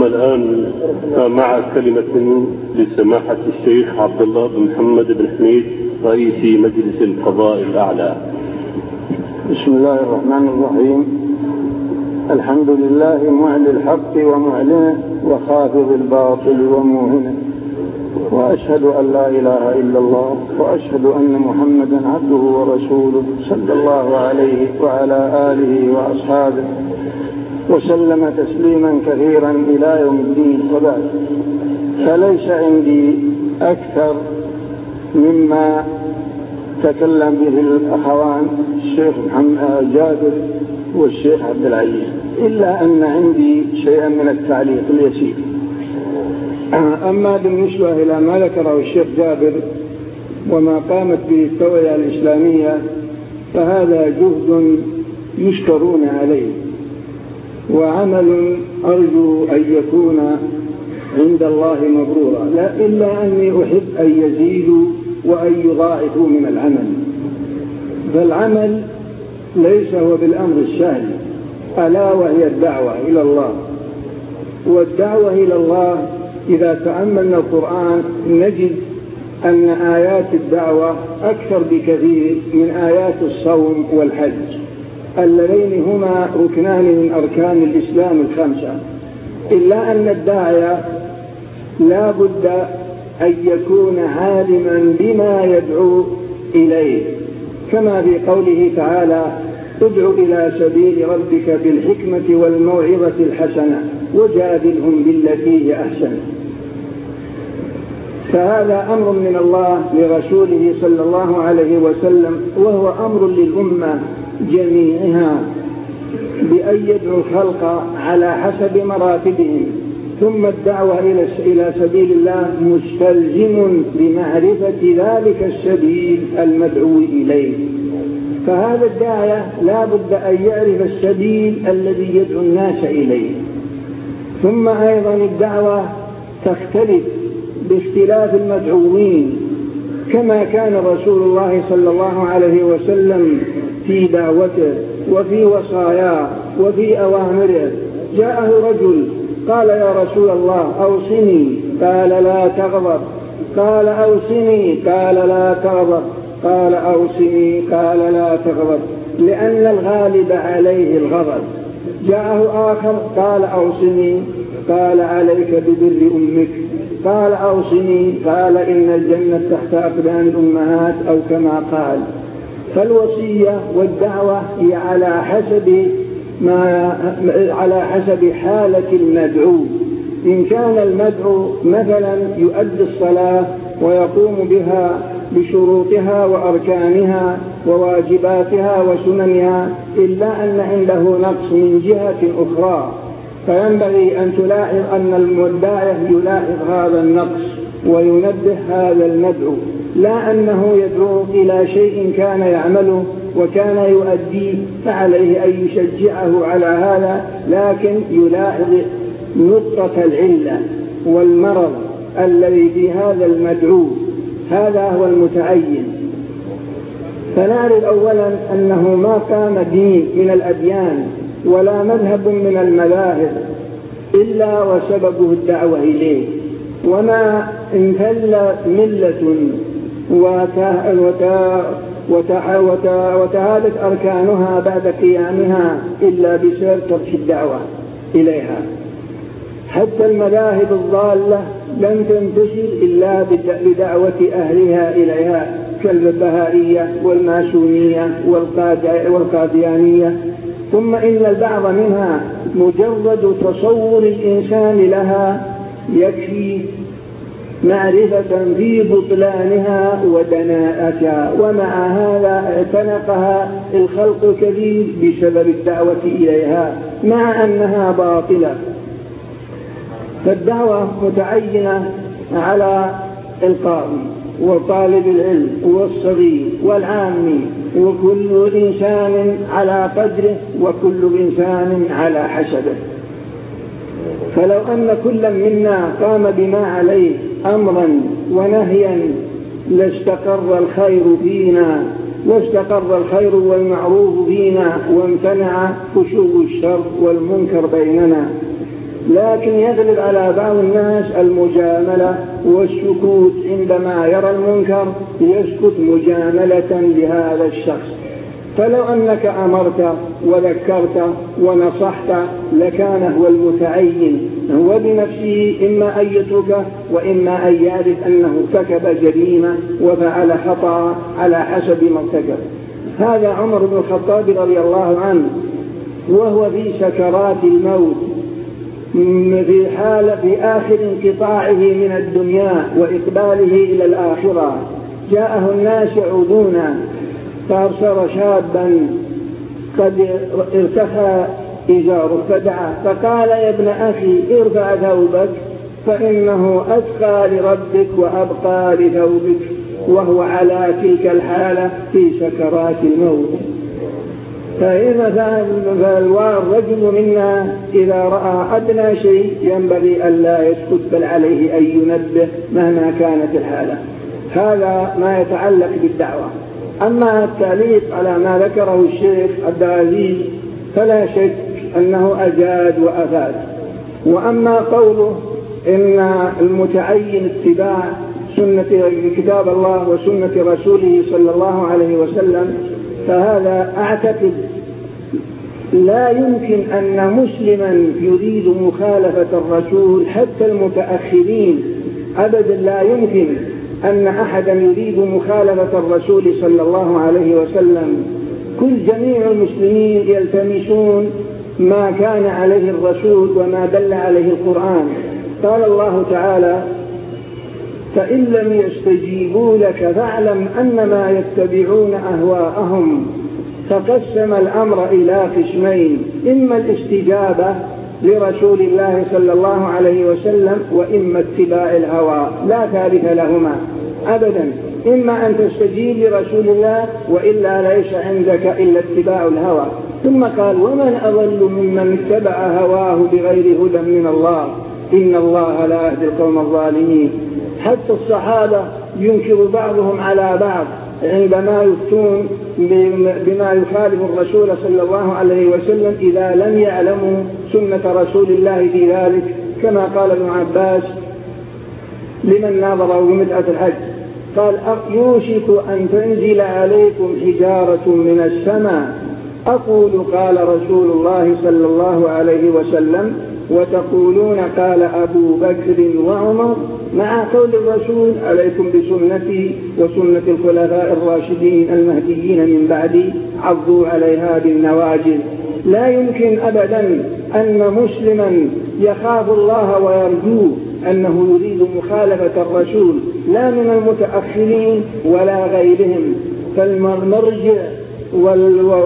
ثم الآن مع كلمة لسماحة الشيخ عبد الله بن محمد بن حميد رئيس مجلس القضاء الأعلى. بسم الله الرحمن الرحيم. الحمد لله معلي الحق ومعلنه وخافض الباطل وموهنه وأشهد أن لا إله إلا الله وأشهد أن محمدا عبده ورسوله صلى الله عليه وعلى آله وأصحابه. وسلم تسليما كثيرا إلى يوم الدين وبعد. فليس عندي أكثر مما تكلم به الأخوان الشيخ محمد جابر والشيخ عبد العزيز. إلا أن عندي شيئا من التعليق اليسير. أما بالنسبة إلى ما ذكره الشيخ جابر وما قامت به التوعية الإسلامية فهذا جهد يشكرون عليه. وعمل أرجو أن يكون عند الله مبرورا. لا إلا أني أحب أن يزيدوا وأن يضاعفوا من العمل. فالعمل ليس هو بالأمر السهل. ألا وهي الدعوة إلى الله. والدعوة إلى الله إذا تأملنا القرآن نجد أن آيات الدعوة أكثر بكثير من آيات الصوم والحج. اللذين هما ركنان من أركان الإسلام الخمسة. إلا أن الداعية لا بد أن يكون عالما بما يدعو إليه. كما في قوله تعالى ادع إلى سبيل ربك بالحكمة والموعظة الحسنة وجادلهم بالتي هي أحسن. فهذا أمر من الله لرسوله صلى الله عليه وسلم وهو أمر للأمة جميعها بأن يدعو الخلق على حسب مراتبهم. ثم الدعوة إلى سبيل الله مستلزم بمعرفة ذلك السبيل المدعو إليه. فهذا الداعية لا بد أن يعرف السبيل الذي يدعو الناس إليه. ثم أيضا الدعوة تختلف باختلاف المدعوين. كما كان رسول الله صلى الله عليه وسلم في دعوته وفي وصاياه وفي أوامره. جاءه رجل قال يا رسول الله أوصني. قال لا تغضب. قال أوصني. قال لا تغضب. قال أوصني. قال لا تغضب. لأن الغالب عليه الغضب. جاءه آخر قال أوصني. قال عليك ببر أمك. قال أوصني. قال إن الجنة تحت أقدام الأمهات أو كما قال. فالوصية والدعوة هي على حسب ما على حسب حالة المدعو. إن كان المدعو مثلا يؤدي الصلاة ويقوم بها بشروطها وأركانها وواجباتها وسننها إلا أن عنده نقص من جهة أخرى. فينبغي أن تلاحظ أن المدعي يلاحظ هذا النقص. وينبه هذا المدعو لا أنه يدعو إلى شيء كان يعمله وكان يؤديه فعليه أن يشجعه على هذا لكن يلاحظ نقطة العلة والمرض الذي في هذا المدعو. هذا هو المتعين. فنعرف أولا أنه ما قام دين من الأديان ولا مذهب من المذاهب إلا وسببه الدعوة إليه. وما انفل ملة وتعادت أركانها بعد قيامها إلا بسبب ترك الدعوة إليها. حتى المذاهب الضالة لم تنتشر إلا بدعوة أهلها إليها كالبهائية والماسونية والقاديانية ثم إن البعض منها مجرد تصور الإنسان لها يكفي معرفة في بطلانها ودناءتها ومع هذا اعتنقها الخلق كثير بسبب الدعوة إليها مع أنها باطلة. فالدعوة متعينة على القاضي وطالب العلم والصغير والعامي وكل إنسان على قدره وكل إنسان على حسبه. فلو أن كل منا قام بما عليه أمرا ونهيا لاستقر الخير فينا واستقر الخير والمعروف فينا وامتنع فشو الشر والمنكر بيننا. لكن يغلب على بعض الناس المجاملة والسكوت عندما يرى المنكر يسكت مجاملة لهذا الشخص. فلو أنك أمرت وذكرت ونصحت لكان هو المتعين هو بنفسه إما أن يتركه وإما أن يعرف أنه ارتكب جريمة وفعل خطأ على حسب ما ارتكب. هذا عمر بن الخطاب رضي الله عنه وهو في سكرات الموت في حال في آخر انقطاعه من الدنيا وإقباله إلى الآخرة. جاءه الناس يعودون فأبصر شابا قد ارتخى إزاره فدعا فقال يا ابن أخي ارفع ثوبك فإنه أتقى لربك وأبقى لثوبك وهو على تلك الحالة في سكرات الموت. فإذا الرجل منا إذا رأى أدنى شيء ينبغي ألا يسكت بل عليه أن ينبه مهما كانت الحالة. هذا ما يتعلق بالدعوة. أما التعليق على ما ذكره الشيخ عبد العزيز فلا شك أنه أجاد وأفاد. وأما قوله إن المتعين اتباع سنة كتاب الله وسنة رسوله صلى الله عليه وسلم فهذا أعتقد لا يمكن أن مسلما يريد مخالفة الرسول حتى المتأخرين. أبدا لا يمكن. أن أحدا يريد مخالفة الرسول صلى الله عليه وسلم. كل جميع المسلمين يلتمسون ما كان عليه الرسول وما دل عليه القرآن. قال الله تعالى فإن لم يستجيبوا لك فاعلم أنما يتبعون أهواءهم. فقسم الأمر إلى قسمين إما الاستجابة لرسول الله صلى الله عليه وسلم وإما اتباع الهوى لا ثالث لهما أبدا. إما أن تستجيب لرسول الله وإلا ليس عندك إلا اتباع الهوى. ثم قال ومن أضل ممن اتبع هواه بغير هدى من الله؟ إن الله لا يهدي القوم الظالمين. حتى الصحابة ينكر بعضهم على بعض. عندما يفتون بما يخالف الرسول صلى الله عليه وسلم إذا لم يعلموا سنة رسول الله في ذلك كما قال ابن عباس لمن ناظره بمدعة الحج. قال يوشك أن تنزل عليكم حجارة من السماء. أقول قال رسول الله صلى الله عليه وسلم وتقولون قال أبو بكر وعمر مع قول الرسول عليكم بسنتي وسنة الخلفاء الراشدين المهديين من بعدي عضوا عليها بالنواجذ. لا يمكن أبدا أن مسلما يخاف الله ويرجوه أنه يريد مخالفة الرسول لا من المتأخرين ولا غيرهم. فالمرجع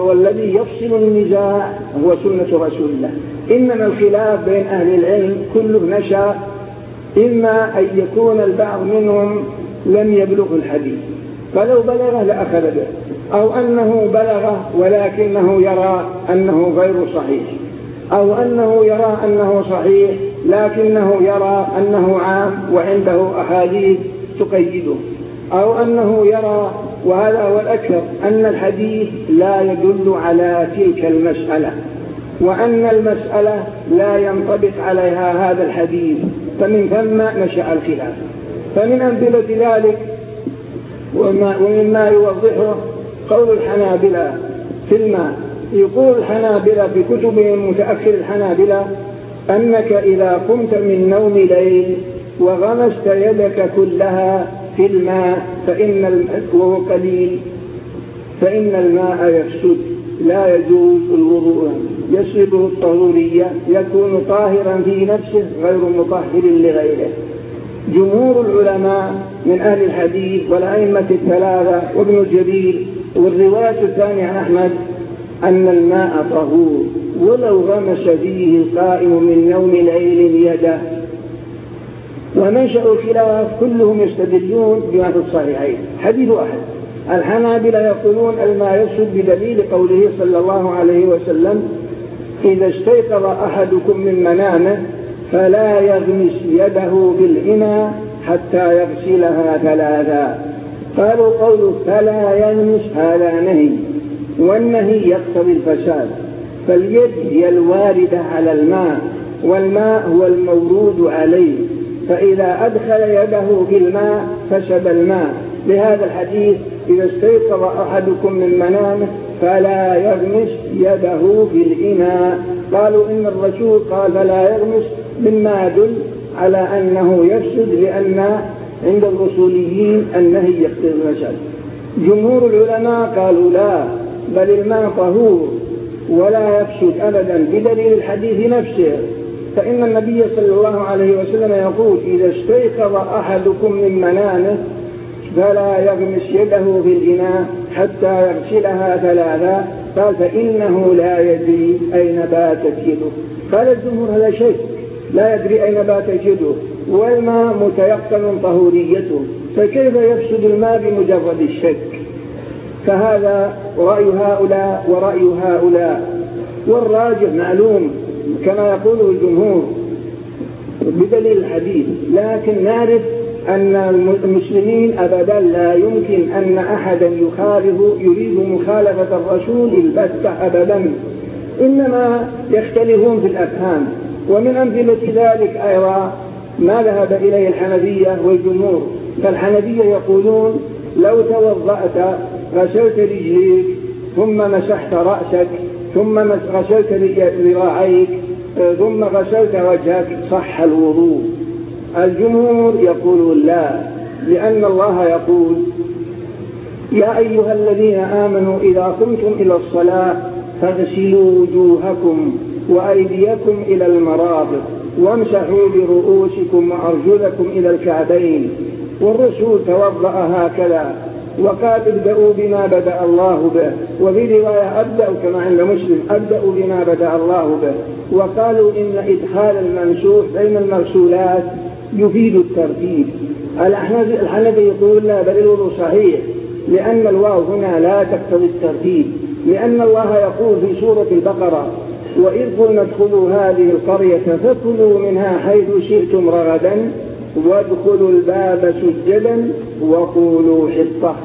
والذي يفصل النزاع هو سنة رسول الله. إنما الخلاف بين أهل العلم كله نشأ إما أن يكون البعض منهم لم يبلغ الحديث فلو بلغه لأخذ به أو أنه بلغه ولكنه يرى أنه غير صحيح أو أنه يرى أنه صحيح لكنه يرى أنه عام وعنده أحاديث تقيده أو أنه يرى وهذا هو الأكثر أن الحديث لا يدل على تلك المسألة. وأن المسألة لا ينطبق عليها هذا الحديث فمن ثم نشأ الخلاف. فمن أمثلة ذلك ومما يوضحه قول الحنابلة في الماء. يقول الحنابلة في كتبهم متأخر الحنابلة أنك إذا قمت من نوم ليل وغمست يدك كلها في الماء فإن وهو قليل فإن الماء يفسد لا يجوز الوضوء. يسلبه الطهورية يكون طاهرا في نفسه غير مطهر لغيره. جمهور العلماء من أهل الحديث والأئمة الثلاثة وابن جرير والرواية الثانية عن أحمد أن الماء طهور ولو غمس فيه القائم من نوم ليل يده. ومنشأ الخلاف كلهم يستدلون بما في الصحيحين. حديث أحد. الحنابلة يقولون الماء يسد بدليل قوله صلى الله عليه وسلم إذا استيقظ أحدكم من منامه فلا يغمس يده بالإناء حتى يغسلها ثلاثا. قالوا قوله فلا يغمس هذا نهي والنهي يقتضي الفساد. فاليد هي الواردة على الماء والماء هو المورود عليه. فإذا أدخل يده في الماء فسد الماء. لهذا الحديث إذا استيقظ أحدكم من منامه فلا يغمس يده في الإناء. قالوا إن الرسول قال فلا يغمس مما يدل على أنه يفسد لأن عند الرسوليين النهي يقتضي المسألة جمهور العلماء قالوا لا بل الماء طهور ولا يفسد أبدا بدليل الحديث نفسه. فإن النبي صلى الله عليه وسلم يقول إذا استيقظ أحدكم من منامه فلا يغمس يده في الإناء. حتى يغسلها ثلاثا قال فإنه لا يدري أين باتت يده. قال الجمهور هذا شك لا يدري أين باتت يده. والماء متيقن طهوريته. فكيف يفسد الماء بمجرد الشك؟ فهذا رأي هؤلاء ورأي هؤلاء. والراجح معلوم كما يقوله الجمهور بدليل الحديث. لكن نعرف أن المسلمين أبدا لا يمكن أن أحدا يخالف يريد مخالفة الرسول البتة أبدا. إنما يختلفون في الأفهام. ومن أمثلة ذلك أيضا ما ذهب إليه الحنفية والجمهور. فالحنفية يقولون لو توضأت غسلت رجليك ثم مسحت رأسك ثم غسلت ذراعيك ثم غسلت وجهك صح الوضوء. الجمهور يقولون لا لأن الله يقول يا أيها الذين آمنوا إذا قمتم إلى الصلاة فاغسلوا وجوهكم وأيديكم إلى المرافق وامسحوا برؤوسكم وأرجلكم إلى الكعبين والرسول توضأ هكذا وقال ابدأوا بما بدأ الله به. وفي رواية أبدأ كما عند مسلم أبدأوا بما بدأ الله به. وقالوا إن إدخال الممسوح بين المغسولات يفيد الترتيب. الحنفي يقول لا بل الوضوء صحيح لأن الواو هنا لا تقتضي الترتيب لأن الله يقول في سورة البقرة وإذ قلنا ادخلوا هذه القرية فكلوا منها حيث شئتم رغدا وادخلوا الباب سجدا وقولوا حطة.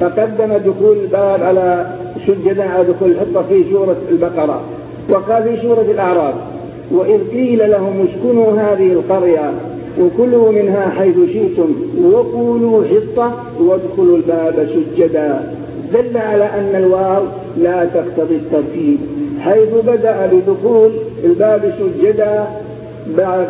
فقدم دخول الباب على سجدا على دخول الحطة في سورة البقرة. وقال في سورة الأعراف وإذ قيل لهم اسكنوا هذه القرية وكلوا منها حيث شئتم وقولوا حطة وادخلوا الباب سجدا. دل على أن الواو لا تقتضي الترتيب. حيث بدأ بدخول الباب سجدا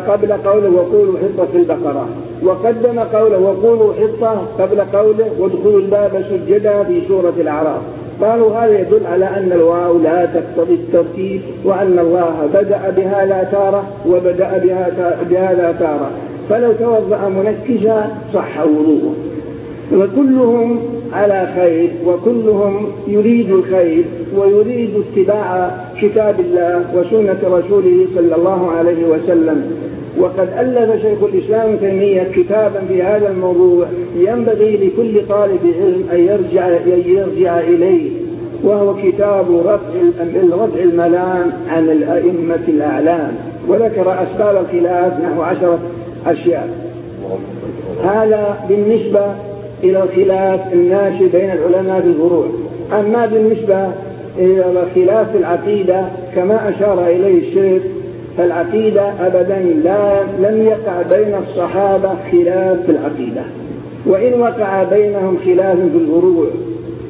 قبل قوله وقولوا حطة في البقرة. وقدم قوله وقولوا حطة قبل قوله وادخلوا الباب سجدا في سورة الأعراف. قالوا هذا يدل على أن الواو لا تقتضي الترتيب وأن الله بدأ بها لا تارة وبدأ بها لا تارة. فلو توضأ منكشا صح وضوءه. وكلهم على خير وكلهم يريد الخير ويريد اتباع كتاب الله وسنة رسوله صلى الله عليه وسلم. وقد ألف شيخ الإسلام تيمية كتابا في هذا الموضوع ينبغي لكل طالب علم أن يرجع, أن يرجع إليه وهو كتاب رفع رفع الملام عن الأئمة الأعلام. وذكر أسباب الخلاف نحو عشرة. أشياء. هذا بالنسبة إلى الخلاف الناشئ بين العلماء في الفروع أما بالنسبة إلى خلاف العقيدة كما أشار إليه الشيخ فالعقيدة أبدا لا لم يقع بين الصحابة خلاف في العقيدة. وإن وقع بينهم خلاف في الفروع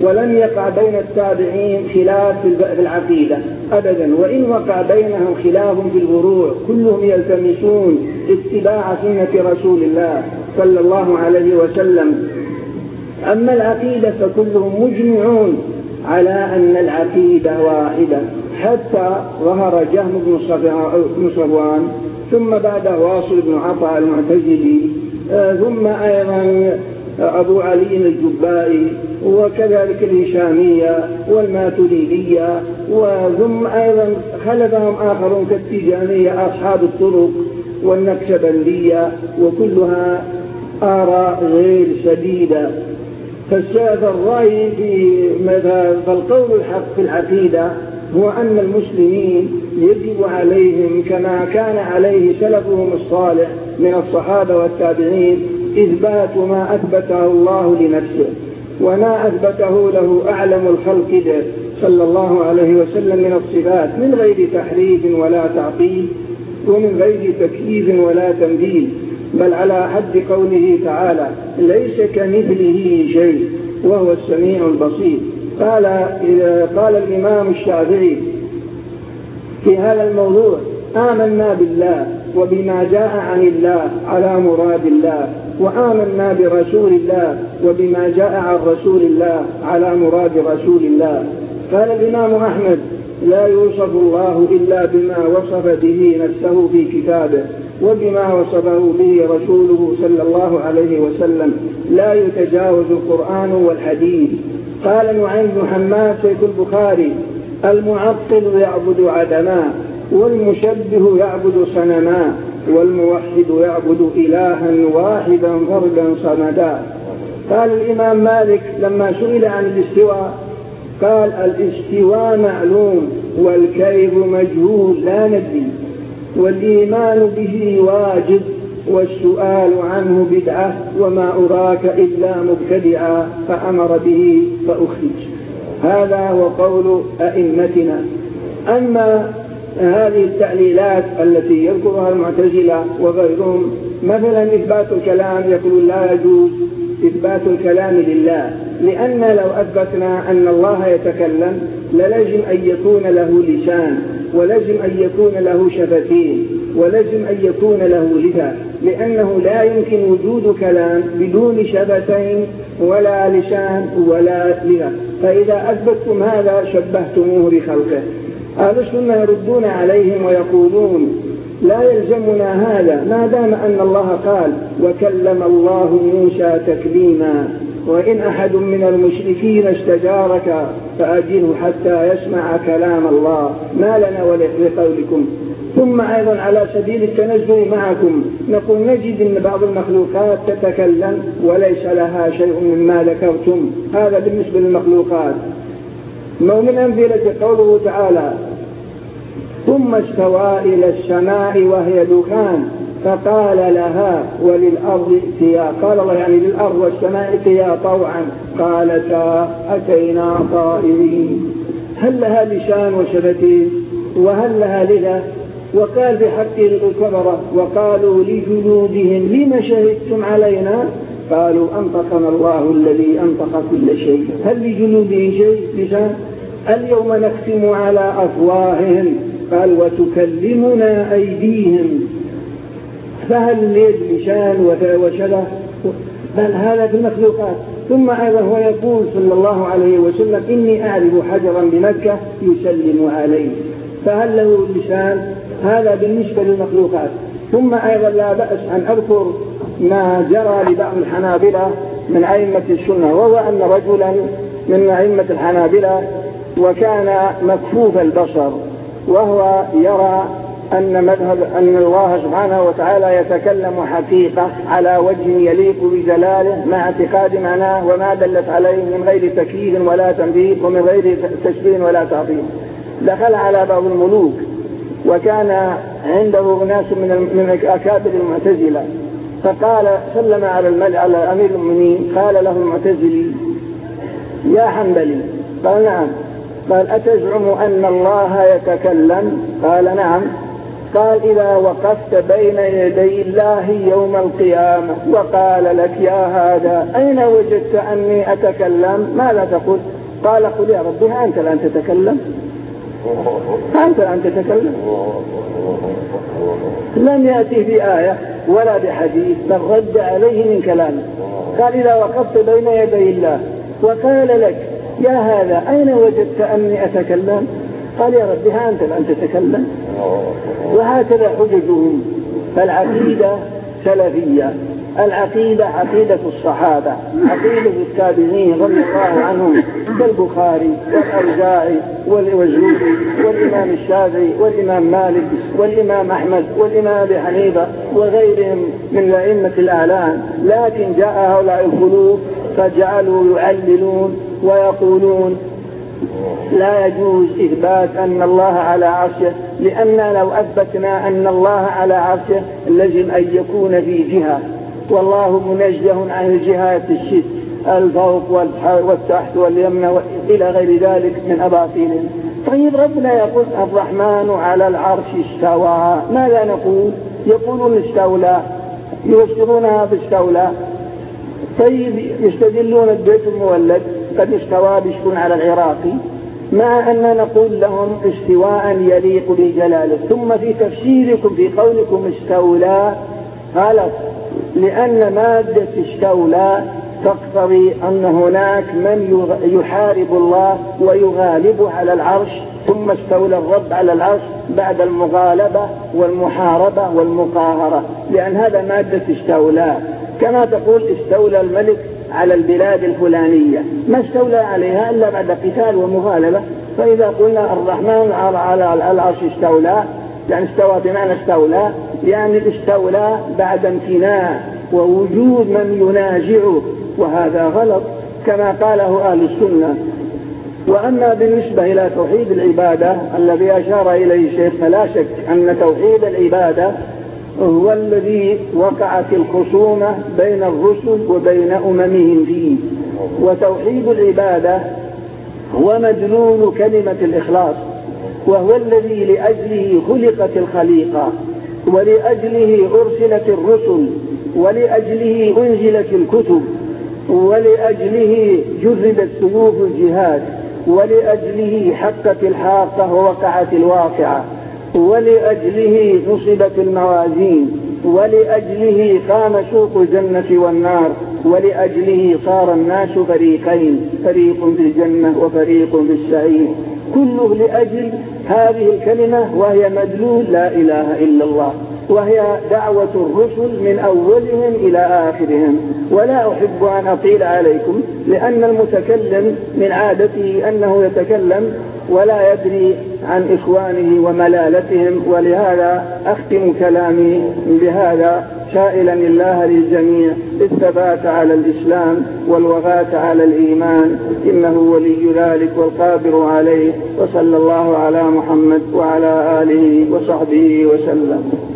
ولم يقع بين التابعين خلاف في العقيدة أبدا. وإن وقع بينهم خلاف في الفروع كلهم يلتمسون اتباع سنة رسول الله صلى الله عليه وسلم. أما العقيدة فكلهم مجمعون على أن العقيدة واحدة. حتى ظهر جهم بن صفوان ثم بعده واصل بن عطاء المعتزلي آه، ثم أيضا أبو علي الجبائي وكذلك الهشامية والماتريدية وثم أيضا خلفهم آخرون كالتيجانية أصحاب الطرق والنكشبندية وكلها آراء غير سديدة فالرأي في فالقول الحق في العقيدة هو أن المسلمين يجب عليهم كما كان عليه سلفهم الصالح من الصحابة والتابعين إثبات ما أثبته الله لنفسه. وما أثبته له أعلم الخلق به صلى الله عليه وسلم من الصفات من غير تحريف ولا تعطيل ومن غير تكييف ولا تمثيل بل على حد قوله تعالى ليس كمثله شيء وهو السميع البصير. قال قال الإمام الشافعي في هذا الموضوع آمنا بالله وبما جاء عن الله على مراد الله. وآمنا برسول الله وبما جاء عن رسول الله على مراد رسول الله. قال الإمام أحمد لا يوصف الله إلا بما وصف به نفسه في كتابه وبما وصفه به رسوله صلى الله عليه وسلم. لا يتجاوز القرآن والحديث. قال نعيم بن حماد شيخ البخاري المعطل يعبد عدما والمشبه يعبد صنما. والموحد يعبد إلها واحدا فردا صمدا. قال الإمام مالك لما سئل عن الاستواء قال الاستواء معلوم والكيف مجهول لا ندري. والإيمان به واجب والسؤال عنه بدعة وما أراك إلا مبتدعا فأمر به فأخرج. هذا هو قول أئمتنا. أما هذه التعليلات التي يذكرها المعتزلة وغيرهم مثلا إثبات الكلام يقول لا يجوز إثبات الكلام لله لأن لو أثبتنا أن الله يتكلم للزم أن يكون له لسان ولزم أن يكون له شفتين ولزم أن يكون له لسان لأنه لا يمكن وجود كلام بدون شفتين ولا لسان ولا لسان. فإذا أثبتتم هذا شبهتموه بخلقه. أهل السنة يردون عليهم ويقولون لا يلزمنا هذا ما دام أن الله قال وكلم الله موسى تكليما وإن أحد من المشركين استجارك فأجله حتى يسمع كلام الله. ما لنا ولقولكم. ثم أيضا على سبيل التنزل معكم نقول نجد أن بعض المخلوقات تتكلم وليس لها شيء مما ذكرتم. هذا بالنسبة للمخلوقات. ومن أمثلة قوله تعالى؟ ثم استوى إلى السماء وهي دخان فقال لها وللأرض ائتيا قال الله يعني للأرض والسماء ائتيا طوعا. قالتا أتينا طائرين. هل لها لسان وشفتين؟ وهل لها لذا؟ وقال بحق الكبرة وقالوا لجلودهم لم شهدتم علينا؟ قالوا أنطقنا الله الذي أنطق كل شيء. هل لجلودهم شيء؟ لسان؟ اليوم نختم على أفواههم. قال وتكلمنا أيديهم. فهل لسان وشبه بل هذا في المخلوقات. ثم أيضا هو يقول صلى الله عليه وسلم إني أعرف حجرا بمكة يسلم عليه. فهل له لسان هذا بالنسبة للمخلوقات. ثم أيضا لا بأس أن أذكر ما جرى لبعض الحنابلة من أئمة السنة وهو أن رجلا من أئمة الحنابلة وكان مكفوف البصر وهو يرى أن مذهب أن الله سبحانه وتعالى يتكلم حقيقة على وجه يليق بجلاله مع اعتقاد معناه وما دلت عليه من غير تكييف ولا تنبيه ومن غير تشبيه ولا تعطيل دخل على بعض الملوك وكان عنده ناس من من أكابر المعتزلة. فقال سلم على على أمير المؤمنين قال له المعتزلي يا حنبلي قال نعم. قال أتزعم أن الله يتكلم؟ قال نعم. قال إذا وقفت بين يدي الله يوم القيامة وقال لك يا هذا أين وجدت أني أتكلم؟ ماذا تقول؟ قال قل يا ربي أنت الآن تتكلم؟ أنت الآن تتكلم؟ لم يأتي بآية ولا بحديث بل رد عليه من كلامه. قال إذا وقفت بين يدي الله وقال لك يا هذا أين وجدت أني أتكلم؟ قال يا رب ها أنت الآن تتكلم؟ وهكذا حججهم. فالعقيدة سلفية العقيدة عقيدة الصحابة عقيدة التابعين رضي الله عنهم كالبخاري والأوزاعي والزهري والإمام الشافعي والإمام مالك والإمام أحمد والإمام أبي حنيفة وغيرهم من الأئمة الأعلام. لكن جاء هؤلاء الخلوف فجعلوا يعللون ويقولون لا يجوز إثبات أن الله على عرشه لأن لو أثبتنا أن الله على عرشه لزم أن يكون في جهة. والله منزه عن الجهات الست الفوق والتحت واليمنى إلى غير ذلك من أباطيل. طيب ربنا يقول الرحمن على العرش استوى. ماذا نقول؟ يقولون استولى. يفسرونها باستولى. طيب يستدلون البيت المولد. قد استوى بشكون على العراقي مع أن نقول لهم استواء يليق بجلاله. ثم في تفسيركم في قولكم استولى غلط لأن مادة استولى تقتضي أن هناك من يحارب الله ويغالبه على العرش ثم استولى الرب على العرش بعد المغالبة والمحاربة والمقاهرة. لأن هذا مادة استولى. كما تقول استولى الملك على البلاد الفلانية. ما استولى عليها إلا بعد قتال ومغالبة. فإذا قلنا الرحمن على العرش استولى يعني استوى بمعنى استولى يعني استولى بعد امتناع ووجود من ينازعه وهذا غلط كما قاله أهل السنة. وأما بالنسبة إلى توحيد العبادة الذي أشار إليه الشيخ فلا شك أن توحيد العبادة هو الذي وقعت الخصومة بين الرسل وبين أممهم فيه وتوحيد العبادة هو مدلول كلمة الإخلاص وهو الذي لأجله خلقت الخليقة ولأجله أرسلت الرسل ولأجله أنزلت الكتب ولأجله جردت سيوف الجهاد ولأجله حقت الحاقة ووقعت الواقعة. ولأجله نصبت الموازين ولأجله قام سوق الجنة والنار ولأجله صار الناس فريقين فريق في الجنة وفريق في السعير كله لأجل هذه الكلمة وهي مدلول لا إله إلا الله وهي دعوة الرسل من أولهم إلى آخرهم. ولا أحب أن أطيل عليكم لأن المتكلم من عادته أنه يتكلم ولا يدري عن إخوانه وملالتهم ولهذا أختم كلامي بهذا سائلا الله للجميع الثبات على الإسلام والوفاة على الإيمان إنه ولي ذلك والقادر عليه وصلى الله على محمد وعلى آله وصحبه وسلم.